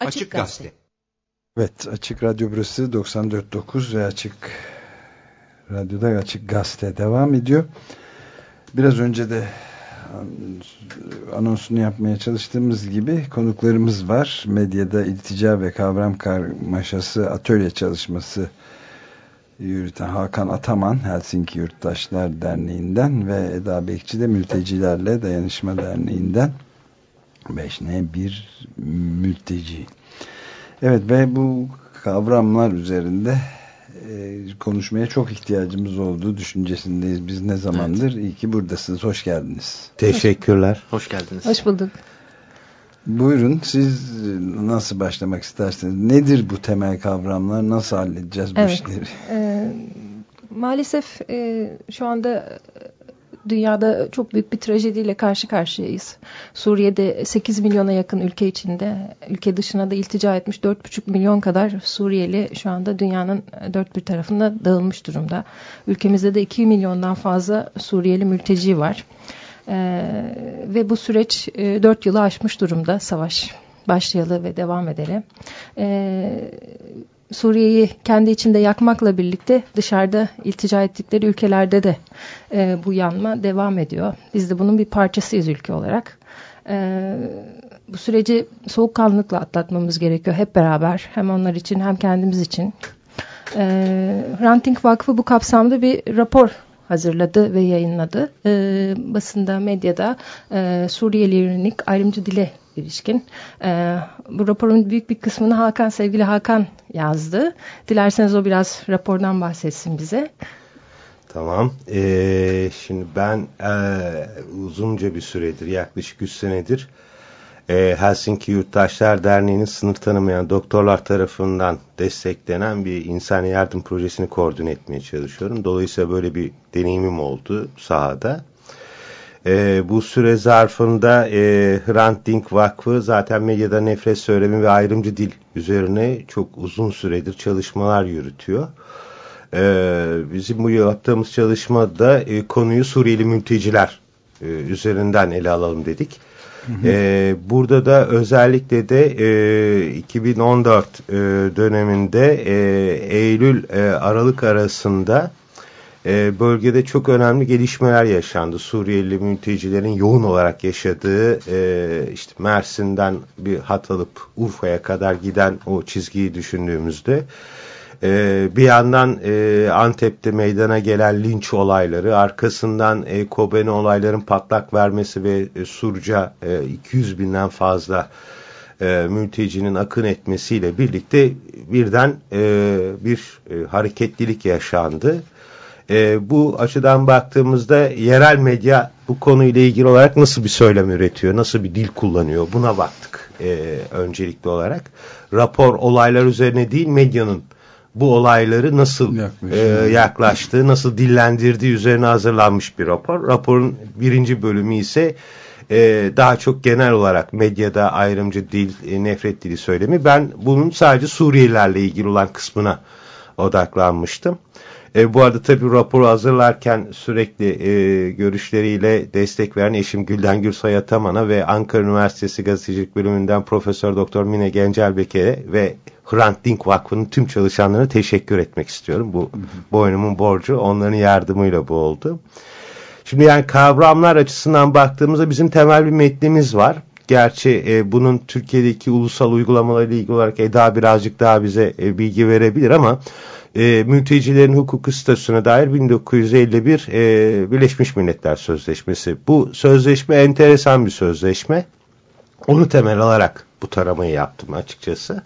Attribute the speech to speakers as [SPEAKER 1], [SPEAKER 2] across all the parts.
[SPEAKER 1] Açık Gazete.
[SPEAKER 2] Evet Açık Radyo burası 94.9 ve Açık Radyo'da Açık Gazete devam ediyor. Biraz önce de anonsunu yapmaya çalıştığımız gibi konuklarımız var. Medyada iltica ve kavram karmaşası atölye çalışması yürüten Hakan Ataman Helsinki Yurttaşlar Derneği'nden ve Eda Bekçi de Mültecilerle Dayanışma Derneği'nden 5N bir mülteci. Evet ve bu kavramlar üzerinde e, konuşmaya çok ihtiyacımız olduğu düşüncesindeyiz. Biz ne zamandır? Evet. İyi ki buradasınız. Hoş geldiniz.
[SPEAKER 3] Teşekkürler.
[SPEAKER 1] Hoş geldiniz.
[SPEAKER 4] Hoş bulduk.
[SPEAKER 2] Buyurun siz nasıl başlamak isterseniz. Nedir bu temel kavramlar? Nasıl halledeceğiz bu evet. işleri?
[SPEAKER 4] E, maalesef e, şu anda dünyada çok büyük bir trajediyle karşı karşıyayız. Suriye'de 8 milyona yakın ülke içinde, ülke dışına da iltica etmiş 4,5 milyon kadar Suriyeli şu anda dünyanın dört bir tarafında dağılmış durumda. Ülkemizde de 2 milyondan fazla Suriyeli mülteci var. Ee, ve bu süreç e, 4 yılı aşmış durumda savaş başlayalı ve devam edeli. Ee, Suriye'yi kendi içinde yakmakla birlikte dışarıda iltica ettikleri ülkelerde de e, bu yanma devam ediyor. Biz de bunun bir parçasıyız ülke olarak. E, bu süreci soğukkanlılıkla atlatmamız gerekiyor hep beraber. Hem onlar için hem kendimiz için. E, Ranting Vakfı bu kapsamda bir rapor hazırladı ve yayınladı. E, basında, medyada e, Suriyeli yönelik ayrımcı dile ilişkin. E, bu raporun büyük bir kısmını Hakan, sevgili Hakan yazdı. Dilerseniz o biraz rapordan bahsetsin bize.
[SPEAKER 3] Tamam. Ee, şimdi ben e, uzunca bir süredir, yaklaşık 3 senedir e, Helsinki Yurttaşlar Derneği'nin sınır tanımayan doktorlar tarafından desteklenen bir insan yardım projesini koordine etmeye çalışıyorum. Dolayısıyla böyle bir deneyimim oldu sahada. E, bu süre zarfında e, Hrant Dink Vakfı zaten medyada nefret söylemi ve ayrımcı dil üzerine çok uzun süredir çalışmalar yürütüyor. E, bizim bu yaptığımız çalışmada e, konuyu Suriyeli mülteciler e, üzerinden ele alalım dedik. Hı hı. E, burada da özellikle de e, 2014 e, döneminde e, Eylül e, Aralık arasında e, bölgede çok önemli gelişmeler yaşandı. Suriyeli mültecilerin yoğun olarak yaşadığı e, işte Mersin'den bir hat alıp Urfa'ya kadar giden o çizgiyi düşündüğümüzde e, bir yandan e, Antep'te meydana gelen linç olayları arkasından e, Kobeni olayların patlak vermesi ve Surca e, 200 binden fazla mültecinin akın etmesiyle birlikte birden bir hareketlilik yaşandı e, bu açıdan baktığımızda yerel medya bu konuyla ilgili olarak nasıl bir söylem üretiyor, nasıl bir dil kullanıyor buna baktık e, öncelikli olarak. Rapor olaylar üzerine değil medyanın bu olayları nasıl e, yaklaştığı, nasıl dillendirdiği üzerine hazırlanmış bir rapor. Raporun birinci bölümü ise e, daha çok genel olarak medyada ayrımcı dil, e, nefret dili söylemi. Ben bunun sadece Suriyelilerle ilgili olan kısmına odaklanmıştım. E, bu arada tabii raporu hazırlarken sürekli e, görüşleriyle destek veren eşim Gülden Gürsay Ataman'a ve Ankara Üniversitesi Gazetecilik Bölümünden Profesör Doktor Mine Gencelbeke'ye ve Hrant Dink Vakfı'nın tüm çalışanlarına teşekkür etmek istiyorum. Bu boynumun borcu onların yardımıyla bu oldu. Şimdi yani kavramlar açısından baktığımızda bizim temel bir metnimiz var. Gerçi e, bunun Türkiye'deki ulusal uygulamalarıyla ilgili olarak Eda birazcık daha bize e, bilgi verebilir ama e, mültecilerin hukuku statüsüne dair 1951 e, Birleşmiş Milletler Sözleşmesi. Bu sözleşme enteresan bir sözleşme. Onu temel alarak bu taramayı yaptım açıkçası.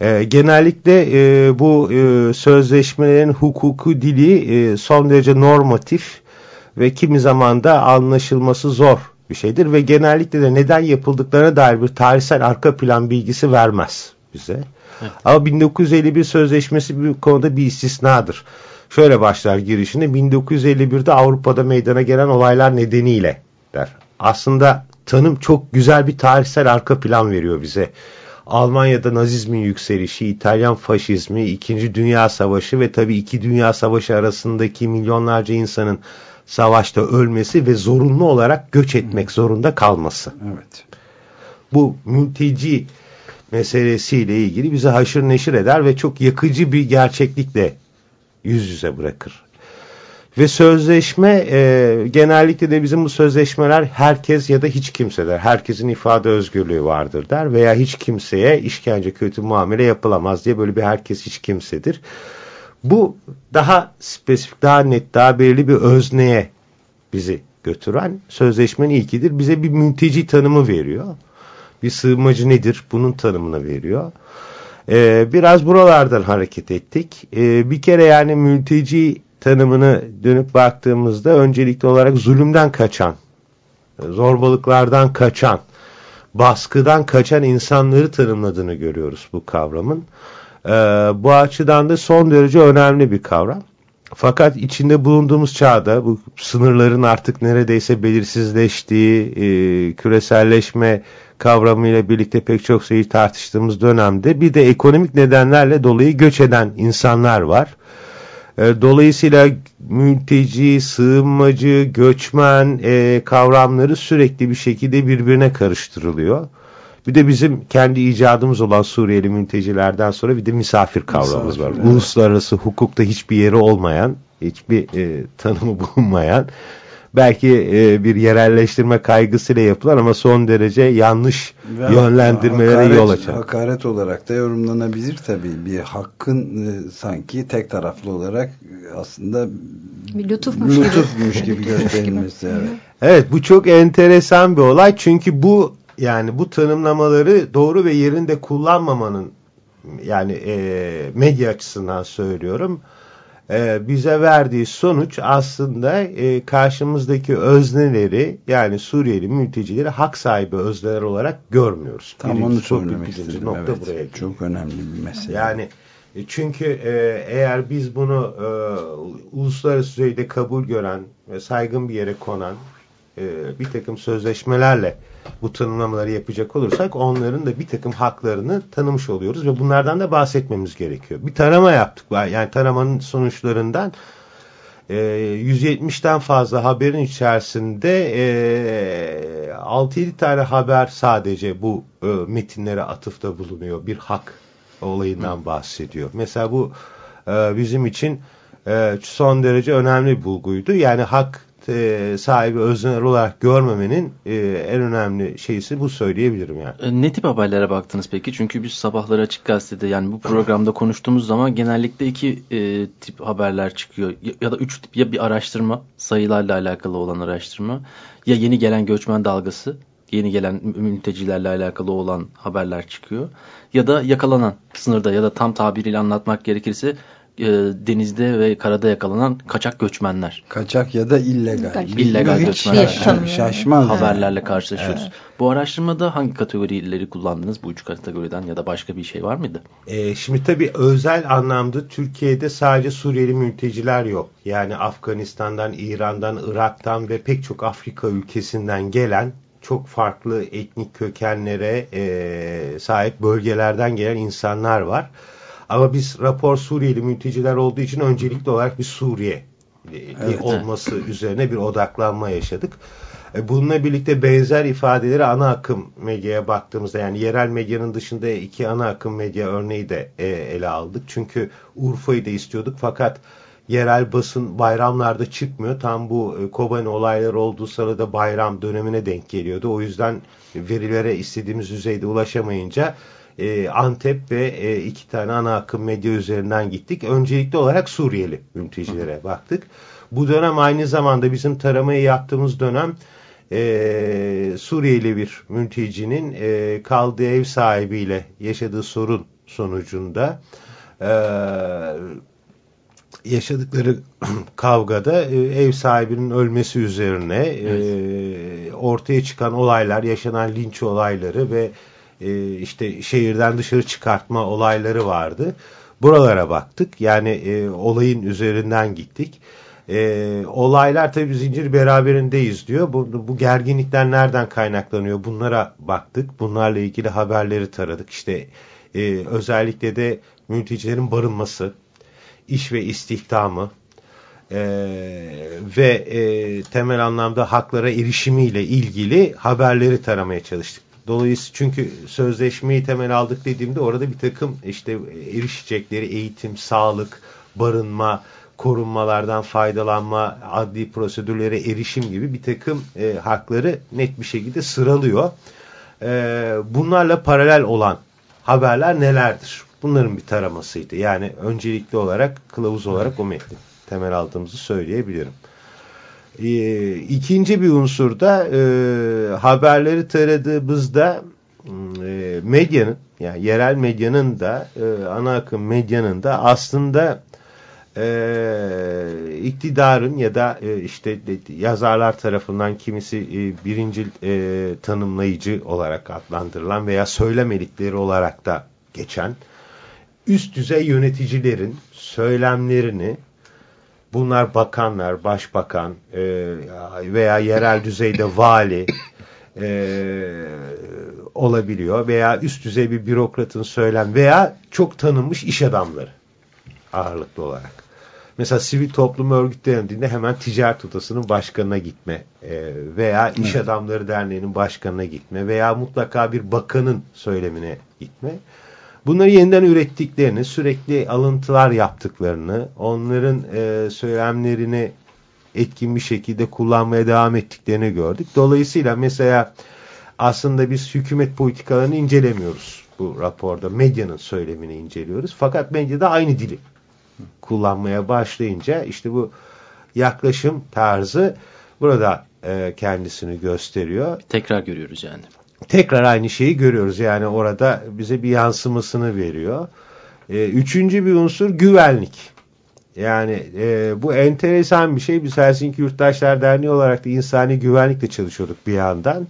[SPEAKER 3] E, genellikle e, bu e, sözleşmelerin hukuku dili e, son derece normatif ve kimi zaman da anlaşılması zor bir şeydir ve genellikle de neden yapıldıklarına dair bir tarihsel arka plan bilgisi vermez bize. Evet. Ama 1951 sözleşmesi bir konuda bir istisnadır. Şöyle başlar girişinde 1951'de Avrupa'da meydana gelen olaylar nedeniyle der. Aslında tanım çok güzel bir tarihsel arka plan veriyor bize. Almanya'da Nazizmin yükselişi, İtalyan faşizmi, İkinci Dünya Savaşı ve tabii iki Dünya Savaşı arasındaki milyonlarca insanın savaşta ölmesi ve zorunlu olarak göç etmek zorunda kalması.
[SPEAKER 2] Evet.
[SPEAKER 3] Bu mülteci meselesiyle ilgili bizi haşır neşir eder ve çok yakıcı bir gerçeklikle yüz yüze bırakır. Ve sözleşme e, genellikle de bizim bu sözleşmeler herkes ya da hiç kimse der. Herkesin ifade özgürlüğü vardır der veya hiç kimseye işkence kötü muamele yapılamaz diye böyle bir herkes hiç kimsedir. Bu daha spesifik, daha net, daha belirli bir özneye bizi götüren sözleşmenin ilkidir. Bize bir mülteci tanımı veriyor. Bir sığınmacı nedir? Bunun tanımını veriyor. Ee, biraz buralardan hareket ettik. Ee, bir kere yani mülteci tanımını dönüp baktığımızda öncelikli olarak zulümden kaçan, zorbalıklardan kaçan, baskıdan kaçan insanları tanımladığını görüyoruz bu kavramın. Ee, bu açıdan da son derece önemli bir kavram. Fakat içinde bulunduğumuz çağda bu sınırların artık neredeyse belirsizleştiği, e, küreselleşme kavramıyla birlikte pek çok şeyi tartıştığımız dönemde bir de ekonomik nedenlerle dolayı göç eden insanlar var. E, dolayısıyla mülteci, sığınmacı, göçmen e, kavramları sürekli bir şekilde birbirine karıştırılıyor. Bir de bizim kendi icadımız olan Suriyeli mültecilerden sonra bir de misafir kavramımız misafir, var. Evet. Uluslararası hukukta hiçbir yeri olmayan, hiçbir e, tanımı bulunmayan belki e, bir yerelleştirme kaygısıyla yapılan ama son derece yanlış Ve yönlendirmelere hakaret, yol açan.
[SPEAKER 2] Hakaret olarak da yorumlanabilir tabii. Bir hakkın e, sanki tek taraflı olarak aslında
[SPEAKER 4] bir lütufmuş,
[SPEAKER 2] lütufmuş gibi, gibi gösterilmesi. evet.
[SPEAKER 3] evet bu çok enteresan bir olay çünkü bu yani bu tanımlamaları doğru ve yerinde kullanmamanın yani e, medya açısından söylüyorum e, bize verdiği sonuç aslında e, karşımızdaki özneleri yani Suriyeli mültecileri hak sahibi özneler olarak görmüyoruz.
[SPEAKER 2] Tam Birinci, onu söylemek istedim. Nokta evet, buraya çok önemli bir mesele.
[SPEAKER 3] Yani e, çünkü e, eğer biz bunu e, uluslararası düzeyde kabul gören ve saygın bir yere konan bir takım sözleşmelerle bu tanımlamaları yapacak olursak onların da bir takım haklarını tanımış oluyoruz ve bunlardan da bahsetmemiz gerekiyor. Bir tarama yaptık. Yani taramanın sonuçlarından e, 170'ten fazla haberin içerisinde e, 6-7 tane haber sadece bu e, metinlere atıfta bulunuyor. Bir hak olayından bahsediyor. Mesela bu e, bizim için e, son derece önemli bir bulguydu. Yani hak e, sahibi özneler olarak görmemenin e, en önemli şeysi bu söyleyebilirim yani.
[SPEAKER 1] E, ne tip haberlere baktınız peki? Çünkü biz sabahları açık gazetede yani bu programda konuştuğumuz zaman genellikle iki e, tip haberler çıkıyor. Ya, ya da üç tip ya bir araştırma sayılarla alakalı olan araştırma ya yeni gelen göçmen dalgası yeni gelen mültecilerle alakalı olan haberler çıkıyor. Ya da yakalanan sınırda ya da tam tabiriyle anlatmak gerekirse e, denizde ve karada yakalanan kaçak göçmenler.
[SPEAKER 2] Kaçak ya da illegal.
[SPEAKER 1] İllegal göçmenler.
[SPEAKER 2] Yani. Şaşmaz.
[SPEAKER 1] Haberlerle yani. karşılaşıyoruz. Evet. Bu araştırmada hangi kategorileri kullandınız? Bu üç kategoriden ya da başka bir şey var mıydı?
[SPEAKER 3] E, şimdi tabii özel anlamda Türkiye'de sadece Suriyeli mülteciler yok. Yani Afganistan'dan, İran'dan, Irak'tan ve pek çok Afrika ülkesinden gelen çok farklı etnik kökenlere e, sahip bölgelerden gelen insanlar var. Ama biz rapor Suriyeli mülteciler olduğu için öncelikli olarak bir Suriye e, evet. olması üzerine bir odaklanma yaşadık. E, bununla birlikte benzer ifadeleri ana akım medyaya baktığımızda yani yerel medyanın dışında iki ana akım medya örneği de e, ele aldık. Çünkü Urfa'yı da istiyorduk fakat yerel basın bayramlarda çıkmıyor. Tam bu Kobani olayları olduğu sırada bayram dönemine denk geliyordu. O yüzden verilere istediğimiz düzeyde ulaşamayınca e, Antep ve e, iki tane ana akım medya üzerinden gittik. Öncelikli olarak Suriyeli mültecilere baktık. Bu dönem aynı zamanda bizim taramayı yaptığımız dönem e, Suriyeli bir mültecinin e, kaldığı ev sahibiyle yaşadığı sorun sonucunda e, yaşadıkları kavgada e, ev sahibinin ölmesi üzerine evet. e, ortaya çıkan olaylar, yaşanan linç olayları ve e, işte şehirden dışarı çıkartma olayları vardı. Buralara baktık. Yani e, olayın üzerinden gittik. E, olaylar tabii zincir beraberindeyiz diyor. Bu, bu gerginlikler nereden kaynaklanıyor? Bunlara baktık. Bunlarla ilgili haberleri taradık. İşte e, özellikle de mültecilerin barınması, iş ve istihdamı, e, ve e, temel anlamda haklara erişimiyle ilgili haberleri taramaya çalıştık Dolayısıyla çünkü sözleşmeyi temel aldık dediğimde orada bir takım işte erişecekleri eğitim, sağlık, barınma, korunmalardan faydalanma, adli prosedürlere erişim gibi bir takım e, hakları net bir şekilde sıralıyor. E, bunlarla paralel olan haberler nelerdir? Bunların bir taramasıydı. Yani öncelikli olarak kılavuz olarak o metni temel aldığımızı söyleyebilirim. E, ikinci bir unsur da e, haberleri taradığımızda e, medyanın yani yerel medyanın da e, ana akım medyanın da aslında e, iktidarın ya da e, işte yazarlar tarafından kimisi e, birinci e, tanımlayıcı olarak adlandırılan veya söylemelikleri olarak da geçen üst düzey yöneticilerin söylemlerini bunlar bakanlar, başbakan e, veya yerel düzeyde vali e, olabiliyor veya üst düzey bir bürokratın söylem veya çok tanınmış iş adamları ağırlıklı olarak. Mesela sivil toplum örgütlerinde hemen ticaret odasının başkanına gitme e, veya iş adamları derneğinin başkanına gitme veya mutlaka bir bakanın söylemine gitme. Bunları yeniden ürettiklerini, sürekli alıntılar yaptıklarını, onların e, söylemlerini etkin bir şekilde kullanmaya devam ettiklerini gördük. Dolayısıyla mesela aslında biz hükümet politikalarını incelemiyoruz bu raporda. Medyanın söylemini inceliyoruz. Fakat medyada aynı dili kullanmaya başlayınca işte bu yaklaşım tarzı burada e, kendisini gösteriyor.
[SPEAKER 1] Tekrar görüyoruz yani.
[SPEAKER 3] Tekrar aynı şeyi görüyoruz yani orada bize bir yansımasını veriyor. E, üçüncü bir unsur güvenlik. Yani e, bu enteresan bir şey. Biz Helsinki Yurttaşlar Derneği olarak da insani güvenlikle çalışıyorduk bir yandan.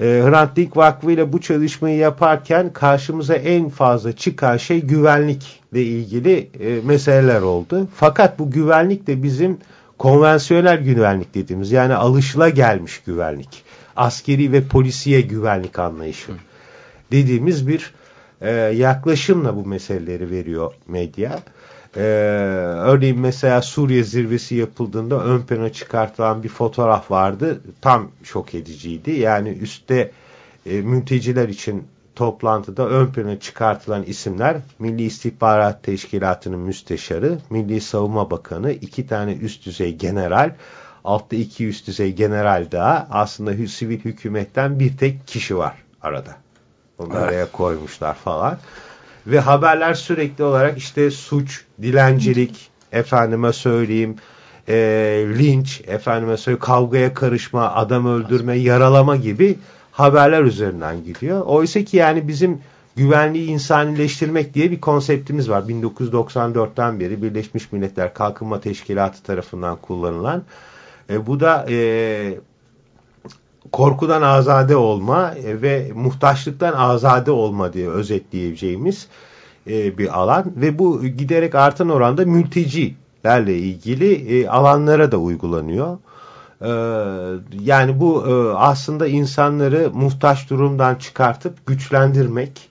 [SPEAKER 3] E, Hrant Dink Vakfı ile bu çalışmayı yaparken karşımıza en fazla çıkan şey güvenlikle ilgili e, meseleler oldu. Fakat bu güvenlik de bizim konvansiyonel güvenlik dediğimiz yani alışıla gelmiş güvenlik. Askeri ve polisiye güvenlik anlayışı dediğimiz bir e, yaklaşımla bu meseleleri veriyor medya. Ee, örneğin mesela Suriye zirvesi yapıldığında ön plana çıkartılan bir fotoğraf vardı. Tam şok ediciydi. Yani üstte e, mülteciler için toplantıda ön plana çıkartılan isimler Milli İstihbarat Teşkilatı'nın müsteşarı, Milli Savunma Bakanı, iki tane üst düzey general, altta iki üst düzey general daha aslında sivil hükümetten bir tek kişi var arada. Onu evet. araya koymuşlar falan. Ve haberler sürekli olarak işte suç, dilencilik, efendime söyleyeyim, e, linç, efendime söyleyeyim kavgaya karışma, adam öldürme, yaralama gibi haberler üzerinden gidiyor. Oysa ki yani bizim güvenliği insanileştirmek diye bir konseptimiz var. 1994'ten beri Birleşmiş Milletler Kalkınma Teşkilatı tarafından kullanılan. E, bu da e, korkudan azade olma e, ve muhtaçlıktan azade olma diye özetleyeceğimiz e, bir alan ve bu giderek artan oranda mültecilerle ilgili e, alanlara da uygulanıyor. Yani bu aslında insanları muhtaç durumdan çıkartıp güçlendirmek,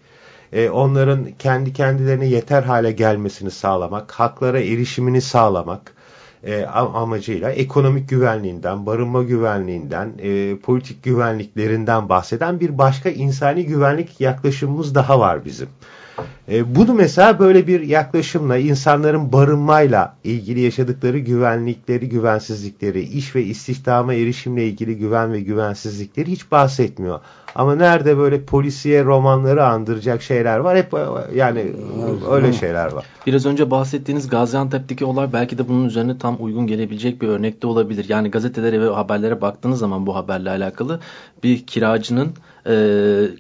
[SPEAKER 3] onların kendi kendilerine yeter hale gelmesini sağlamak, haklara erişimini sağlamak, e, amacıyla ekonomik güvenliğinden, barınma güvenliğinden, e, politik güvenliklerinden bahseden bir başka insani güvenlik yaklaşımımız daha var bizim. E, bunu mesela böyle bir yaklaşımla insanların barınmayla ilgili yaşadıkları güvenlikleri, güvensizlikleri, iş ve istihdama erişimle ilgili güven ve güvensizlikleri hiç bahsetmiyor. Ama nerede böyle polisiye romanları andıracak şeyler var hep yani öyle şeyler var.
[SPEAKER 1] Biraz önce bahsettiğiniz Gaziantep'teki olay belki de bunun üzerine tam uygun gelebilecek bir örnek de olabilir. Yani gazetelere ve haberlere baktığınız zaman bu haberle alakalı bir kiracının e,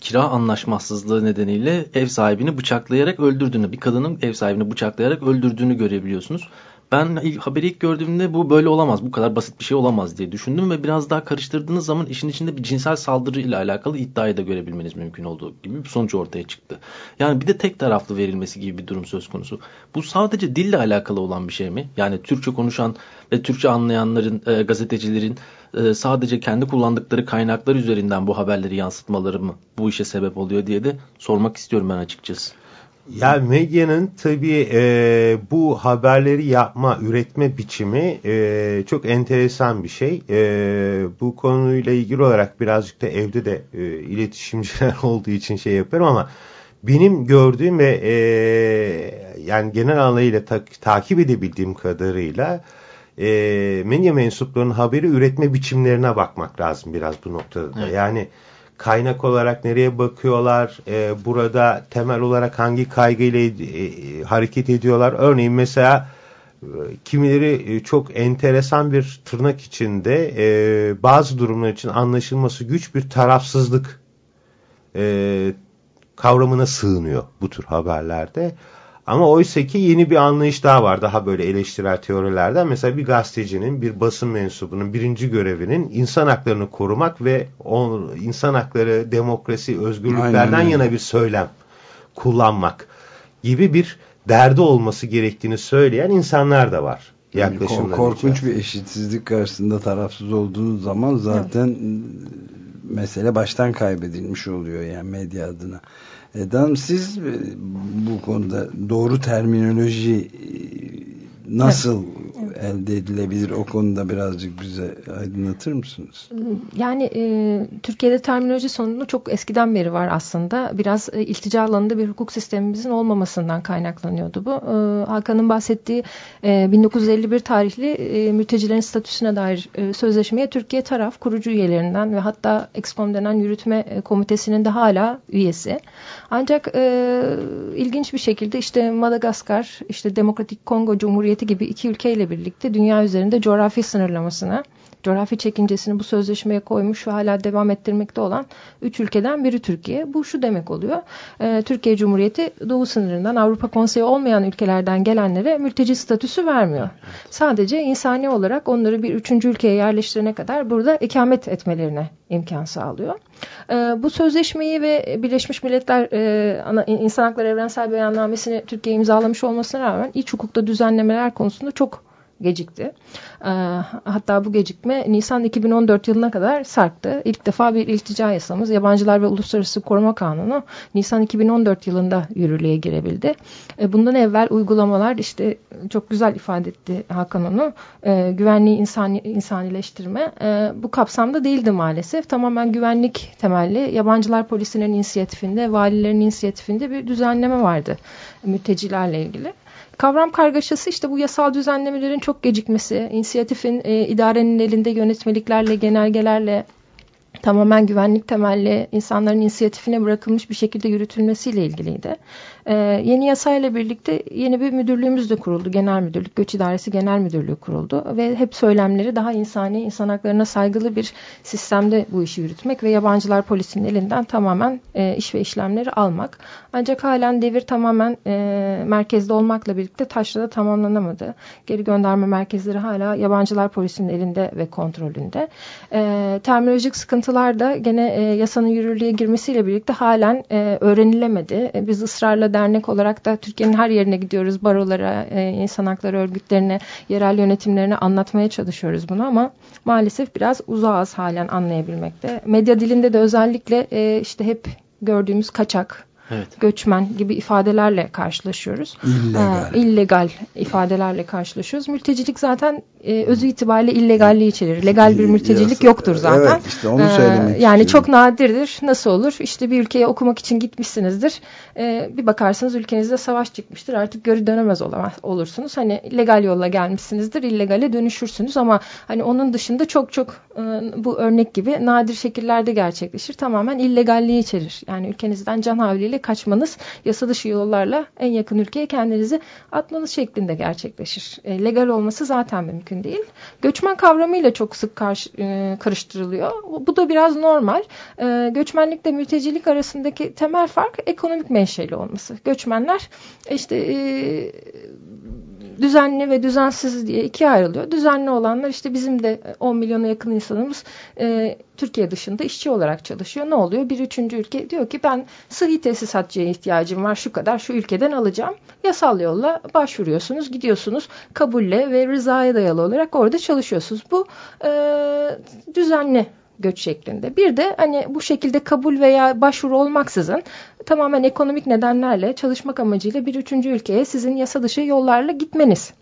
[SPEAKER 1] kira anlaşmazsızlığı nedeniyle ev sahibini bıçaklayarak öldürdüğünü, bir kadının ev sahibini bıçaklayarak öldürdüğünü görebiliyorsunuz. Ben haberi ilk gördüğümde bu böyle olamaz, bu kadar basit bir şey olamaz diye düşündüm ve biraz daha karıştırdığınız zaman işin içinde bir cinsel saldırı ile alakalı iddiayı da görebilmeniz mümkün olduğu gibi bir sonuç ortaya çıktı. Yani bir de tek taraflı verilmesi gibi bir durum söz konusu. Bu sadece dille alakalı olan bir şey mi? Yani Türkçe konuşan ve Türkçe anlayanların, e, gazetecilerin e, sadece kendi kullandıkları kaynaklar üzerinden bu haberleri yansıtmaları mı bu işe sebep oluyor diye de sormak istiyorum ben açıkçası.
[SPEAKER 3] Ya medyanın tabii e, bu haberleri yapma, üretme biçimi e, çok enteresan bir şey. E, bu konuyla ilgili olarak birazcık da evde de e, iletişimciler olduğu için şey yapıyorum ama benim gördüğüm ve e, yani genel anlamıyla ta takip edebildiğim kadarıyla e, medya mensuplarının haberi üretme biçimlerine bakmak lazım biraz bu noktada. Evet. Yani kaynak olarak nereye bakıyorlar, e, burada temel olarak hangi kaygıyla e, hareket ediyorlar. Örneğin mesela e, kimileri e, çok enteresan bir tırnak içinde e, bazı durumlar için anlaşılması güç bir tarafsızlık e, kavramına sığınıyor bu tür haberlerde. Ama oysa ki yeni bir anlayış daha var daha böyle eleştirel teorilerden. Mesela bir gazetecinin, bir basın mensubunun birinci görevinin insan haklarını korumak ve o insan hakları, demokrasi, özgürlüklerden Aynen. yana bir söylem kullanmak gibi bir derdi olması gerektiğini söyleyen insanlar da var.
[SPEAKER 2] Yaklaşımlar korkunç bir eşitsizlik karşısında tarafsız olduğunuz zaman zaten evet. mesele baştan kaybedilmiş oluyor yani medya adına. Eda siz e, bu konuda doğru terminoloji e, nasıl evet. elde edilebilir o konuda birazcık bize aydınlatır mısınız?
[SPEAKER 4] Yani e, Türkiye'de terminoloji sonunda çok eskiden beri var aslında. Biraz e, iltica alanında bir hukuk sistemimizin olmamasından kaynaklanıyordu bu. E, Hakan'ın bahsettiği e, 1951 tarihli e, mültecilerin statüsüne dair e, sözleşmeye Türkiye taraf kurucu üyelerinden ve hatta EXCOM denen yürütme e, komitesinin de hala üyesi. Ancak e, ilginç bir şekilde işte Madagaskar, işte Demokratik Kongo Cumhuriyeti gibi iki ülkeyle birlikte dünya üzerinde coğrafi sınırlamasına coğrafi çekincesini bu sözleşmeye koymuş ve hala devam ettirmekte olan üç ülkeden biri Türkiye. Bu şu demek oluyor. E, Türkiye Cumhuriyeti doğu sınırından Avrupa Konseyi olmayan ülkelerden gelenlere mülteci statüsü vermiyor. Sadece insani olarak onları bir üçüncü ülkeye yerleştirene kadar burada ikamet etmelerine imkan sağlıyor. E, bu sözleşmeyi ve Birleşmiş Milletler e, ana, İnsan Hakları Evrensel Beyannamesini Türkiye imzalamış olmasına rağmen iç hukukta düzenlemeler konusunda çok gecikti. Ee, hatta bu gecikme Nisan 2014 yılına kadar sarktı. İlk defa bir iltica yasamız Yabancılar ve Uluslararası Koruma Kanunu Nisan 2014 yılında yürürlüğe girebildi. Ee, bundan evvel uygulamalar işte çok güzel ifade etti Hakan onu. Ee, güvenliği insani, insanileştirme e, bu kapsamda değildi maalesef. Tamamen güvenlik temelli yabancılar polisinin inisiyatifinde, valilerin inisiyatifinde bir düzenleme vardı mültecilerle ilgili. Kavram kargaşası işte bu yasal düzenlemelerin çok gecikmesi, inisiyatifin e, idarenin elinde yönetmeliklerle, genelgelerle tamamen güvenlik temelli insanların inisiyatifine bırakılmış bir şekilde yürütülmesiyle ilgiliydi. Ee, yeni yasayla birlikte yeni bir müdürlüğümüz de kuruldu. Genel Müdürlük, Göç İdaresi Genel Müdürlüğü kuruldu. Ve hep söylemleri daha insani, insan haklarına saygılı bir sistemde bu işi yürütmek ve yabancılar polisinin elinden tamamen e, iş ve işlemleri almak. Ancak halen devir tamamen e, merkezde olmakla birlikte taşrada tamamlanamadı. Geri gönderme merkezleri hala yabancılar polisinin elinde ve kontrolünde. E, terminolojik sıkıntılar da gene e, yasanın yürürlüğe girmesiyle birlikte halen e, öğrenilemedi. E, biz ısrarla dernek olarak da Türkiye'nin her yerine gidiyoruz. Barolara, e, insan hakları örgütlerine, yerel yönetimlerine anlatmaya çalışıyoruz bunu ama maalesef biraz uzağız halen anlayabilmekte. Medya dilinde de özellikle e, işte hep gördüğümüz kaçak, evet. göçmen gibi ifadelerle karşılaşıyoruz.
[SPEAKER 2] İllegal.
[SPEAKER 4] Ee, illegal ifadelerle karşılaşıyoruz. Mültecilik zaten e, özü itibariyle illegalliği içerir. Legal bir mültecilik Yasa, yoktur zaten. Evet
[SPEAKER 2] işte onu söylemek
[SPEAKER 4] ee, Yani istiyorum. çok nadirdir. Nasıl olur? İşte bir ülkeye okumak için gitmişsinizdir. Ee, bir bakarsınız ülkenizde savaş çıkmıştır. Artık geri dönemez olamaz, olursunuz. Hani legal yolla gelmişsinizdir. illegale dönüşürsünüz ama hani onun dışında çok çok e, bu örnek gibi nadir şekillerde gerçekleşir. Tamamen illegalliği içerir. Yani ülkenizden can havliyle kaçmanız yasa dışı yollarla en yakın ülkeye kendinizi atmanız şeklinde gerçekleşir. E, legal olması zaten mümkün değil. Göçmen kavramıyla çok sık karşı, e, karıştırılıyor. Bu da biraz normal. E, göçmenlikle mültecilik arasındaki temel fark ekonomik menşeli olması. Göçmenler işte e, düzenli ve düzensiz diye ikiye ayrılıyor. Düzenli olanlar işte bizim de 10 milyona yakın insanımız e, Türkiye dışında işçi olarak çalışıyor. Ne oluyor? Bir üçüncü ülke diyor ki ben sıhhi tesisatçıya ihtiyacım var şu kadar şu ülkeden alacağım. Yasal yolla başvuruyorsunuz gidiyorsunuz kabulle ve rızaya dayalı olarak orada çalışıyorsunuz. Bu e, düzenli göç şeklinde. Bir de hani bu şekilde kabul veya başvuru olmaksızın tamamen ekonomik nedenlerle çalışmak amacıyla bir üçüncü ülkeye sizin yasa dışı yollarla gitmeniz.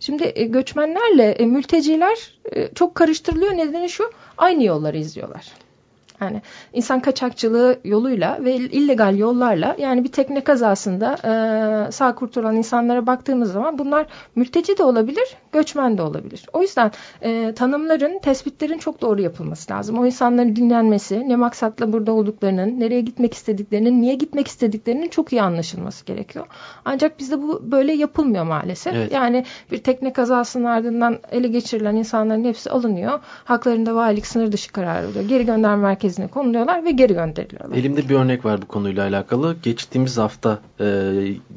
[SPEAKER 4] Şimdi e, göçmenlerle e, mülteciler e, çok karıştırılıyor. Nedeni şu aynı yolları izliyorlar. Yani insan kaçakçılığı yoluyla ve illegal yollarla yani bir tekne kazasında e, sağ kurtulan insanlara baktığımız zaman bunlar mülteci de olabilir, göçmen de olabilir. O yüzden e, tanımların, tespitlerin çok doğru yapılması lazım. O insanların dinlenmesi, ne maksatla burada olduklarının, nereye gitmek istediklerinin, niye gitmek istediklerinin çok iyi anlaşılması gerekiyor. Ancak bizde bu böyle yapılmıyor maalesef. Evet. Yani bir tekne kazasının ardından ele geçirilen insanların hepsi alınıyor. Haklarında valilik sınır dışı kararı oluyor. Geri gönderme merkezi merkezine konuluyorlar ve geri gönderiliyorlar.
[SPEAKER 1] Elimde bir örnek var bu konuyla alakalı. Geçtiğimiz hafta e,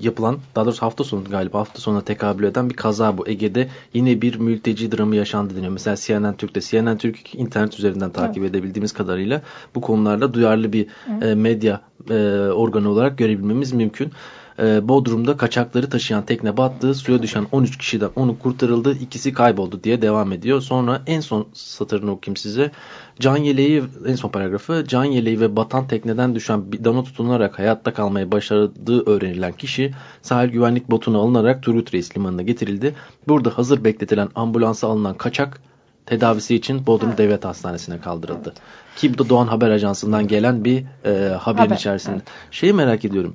[SPEAKER 1] yapılan, daha doğrusu hafta sonu galiba hafta sonuna tekabül eden bir kaza bu. Ege'de yine bir mülteci dramı yaşandı deniyor. Mesela CNN Türk'te, CNN Türk internet üzerinden takip evet. edebildiğimiz kadarıyla bu konularda duyarlı bir evet. e, medya e, organı olarak görebilmemiz mümkün e, Bodrum'da kaçakları taşıyan tekne battı. Suya düşen 13 kişiden 10'u kurtarıldı. ikisi kayboldu diye devam ediyor. Sonra en son satırını okuyayım size. Can yeleği en son paragrafı can yeleği ve batan tekneden düşen bidona tutunarak hayatta kalmayı başardığı öğrenilen kişi sahil güvenlik botuna alınarak Turgut Reis limanına getirildi. Burada hazır bekletilen ambulansa alınan kaçak tedavisi için Bodrum evet. Devlet Hastanesi'ne kaldırıldı. Evet. Ki bu da Doğan Haber Ajansı'ndan gelen bir e, haberin Haber. içerisinde. Evet. Şeyi merak ediyorum.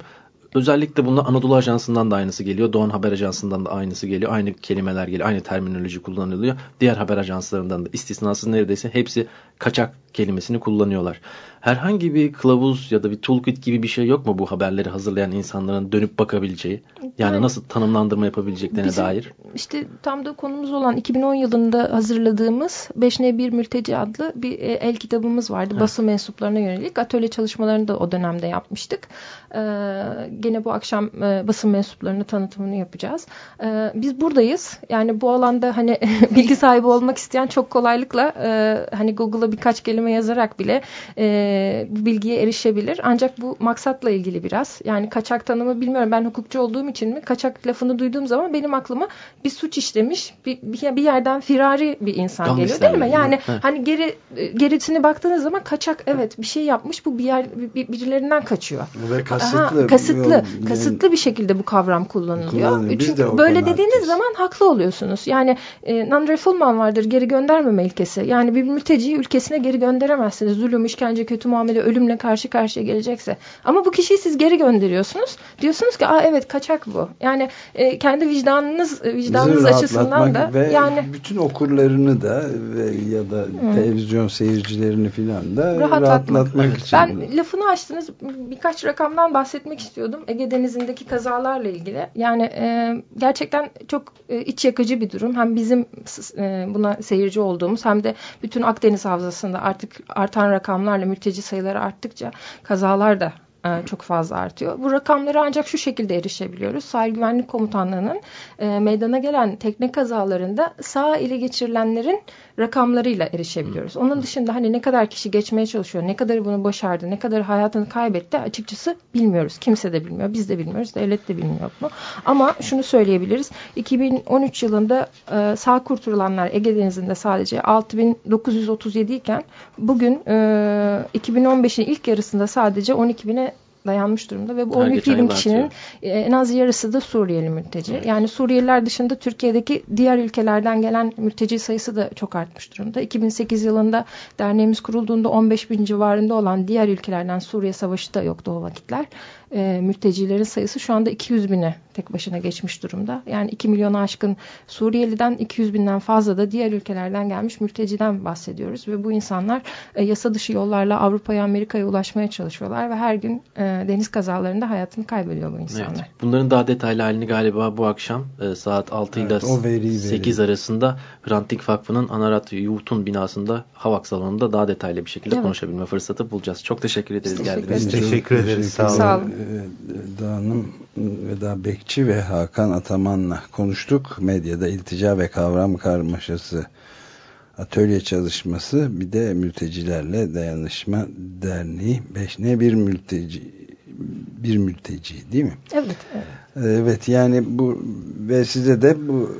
[SPEAKER 1] Özellikle bunda Anadolu Ajansı'ndan da aynısı geliyor. Doğan Haber Ajansı'ndan da aynısı geliyor. Aynı kelimeler geliyor. Aynı terminoloji kullanılıyor. Diğer haber ajanslarından da istisnasız neredeyse hepsi kaçak kelimesini kullanıyorlar. Herhangi bir kılavuz ya da bir toolkit gibi bir şey yok mu bu haberleri hazırlayan insanların dönüp bakabileceği? Yani, nasıl tanımlandırma yapabileceklerine bizim, dair?
[SPEAKER 4] İşte tam da konumuz olan 2010 yılında hazırladığımız 5N1 Mülteci adlı bir e, el kitabımız vardı. Heh. Basın mensuplarına yönelik. Atölye çalışmalarını da o dönemde yapmıştık. Ee, gene bu akşam e, basın mensuplarına tanıtımını yapacağız. Ee, biz buradayız. Yani bu alanda hani bilgi sahibi olmak isteyen çok kolaylıkla e, hani Google'a birkaç kelime yazarak bile e, bu bilgiye erişebilir. Ancak bu maksatla ilgili biraz. Yani kaçak tanımı bilmiyorum. Ben hukukçu olduğum için mi? Kaçak lafını duyduğum zaman benim aklıma bir suç işlemiş, bir, bir yerden firari bir insan Tam geliyor değil mi? Yani Hı. hani geri gerisini baktığınız zaman kaçak evet bir şey yapmış. Bu bir yer bir, birilerinden kaçıyor.
[SPEAKER 2] Ve kasıtlı. Aha,
[SPEAKER 4] kasıtlı, yol, kasıtlı bir şekilde bu kavram kullanılıyor. Çünkü böyle dediğiniz haklıyız. zaman haklı oluyorsunuz. Yani e, non-refoulement vardır geri göndermeme ilkesi. Yani bir mülteciyi ülkesine geri gönderemezsiniz. Zulüm, işkence, kötü muamele, ölümle karşı karşıya gelecekse. Ama bu kişiyi siz geri gönderiyorsunuz. Diyorsunuz ki Aa, evet kaçak bu. Yani e, kendi vicdanınız vicdanınız açısından da
[SPEAKER 2] ve
[SPEAKER 4] yani
[SPEAKER 2] bütün okurlarını da ve ya da hmm. televizyon seyircilerini filan da rahatlatmak, rahatlatmak için.
[SPEAKER 4] Ben lafını açtınız. Birkaç rakamdan bahsetmek istiyordum. Ege Denizi'ndeki kazalarla ilgili. Yani e, gerçekten çok e, iç yakıcı bir durum. Hem bizim e, buna seyirci olduğumuz hem de bütün Akdeniz Havzası'nda artık artan rakamlarla mülteci sayıları arttıkça kazalar da e, çok fazla artıyor. Bu rakamları ancak şu şekilde erişebiliyoruz. Sahil Güvenlik Komutanlığı'nın e, meydana gelen tekne kazalarında sağ ile geçirilenlerin rakamlarıyla erişebiliyoruz. Onun dışında hani ne kadar kişi geçmeye çalışıyor, ne kadar bunu başardı, ne kadar hayatını kaybetti açıkçası bilmiyoruz. Kimse de bilmiyor, biz de bilmiyoruz, devlet de bilmiyor bunu. Ama şunu söyleyebiliriz. 2013 yılında e, sağ kurtulanlar Ege Denizi'nde sadece 6937 iken bugün e, 2015'in ilk yarısında sadece 12.000'e dayanmış durumda ve bu 12 bin kişinin e, en az yarısı da Suriyeli mülteci. Evet. Yani Suriyeliler dışında Türkiye'deki diğer ülkelerden gelen mülteci sayısı da çok artmış durumda. 2008 yılında derneğimiz kurulduğunda 15 bin civarında olan diğer ülkelerden Suriye Savaşı da yoktu o vakitler e, mültecilerin sayısı şu anda 200 bine tek başına geçmiş durumda. Yani 2 milyona aşkın Suriyeliden 200 binden fazla da diğer ülkelerden gelmiş mülteciden bahsediyoruz. Ve bu insanlar e, yasa dışı yollarla Avrupa'ya Amerika'ya ulaşmaya çalışıyorlar ve her gün e, deniz kazalarında hayatını kaybediyor bu insanlar. Evet.
[SPEAKER 1] Bunların daha detaylı halini galiba bu akşam e, saat 6 ile evet, 8 veri. arasında Hrant Dink Vakfı'nın Anarat Yurt'un binasında Havak salonunda daha detaylı bir şekilde evet. konuşabilme fırsatı bulacağız. Çok teşekkür ederiz geldiğiniz
[SPEAKER 3] için. Teşekkür ederiz. Sağ olun. Sağ olun.
[SPEAKER 2] Dağınım Veda Bekçi ve Hakan Ataman'la konuştuk. Medyada iltica ve kavram karmaşası atölye çalışması bir de mültecilerle dayanışma derneği 5 ne bir mülteci bir mülteci değil mi?
[SPEAKER 4] Evet. Evet,
[SPEAKER 2] evet yani bu ve size de bu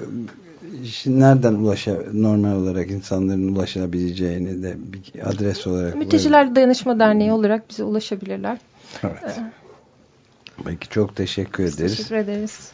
[SPEAKER 2] nereden ulaşa normal olarak insanların ulaşabileceğini de bir adres olarak
[SPEAKER 4] Mülteciler Dayanışma Derneği olarak bize ulaşabilirler.
[SPEAKER 2] Evet. Peki çok teşekkür ederiz.
[SPEAKER 4] Teşekkür ederiz.